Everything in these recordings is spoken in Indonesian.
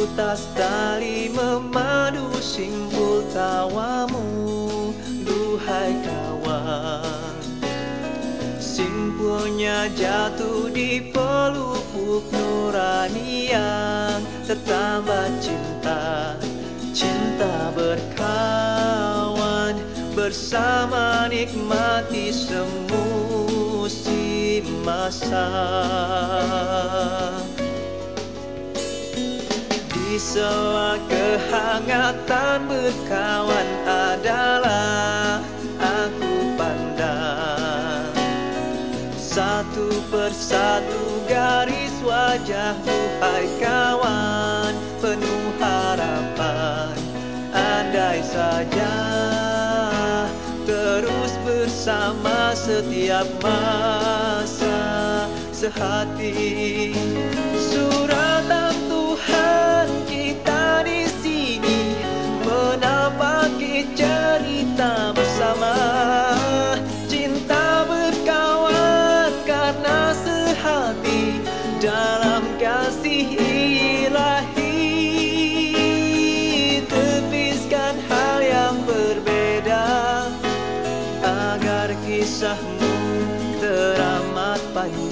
Utas tali memadu simpul tawamu Duhai kawan. Simpulnya jatuh di pelupuk nurani yang Tertambah cinta Cinta berkawan. Bersama nikmati semusim masa. Di sela kehangatan berkawan adalah aku pandang. Satu persatu garis wajahmu hai kawan Penuh harapan. Andai saja terus bersama setiap masa sehati suratan dalam kasih ilahi tepiskan hal yang berbeda agar kisahmu teramat panjang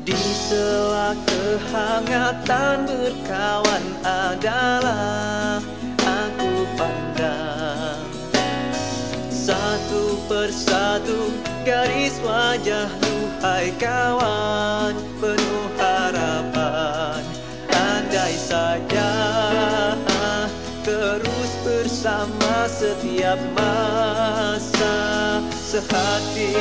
Di sela kehangatan berkawan adalah aku pandang. Satu persatu garis wajahmu hai kawan Penuh harapan. Andai saja terus bersama setiap masa sehati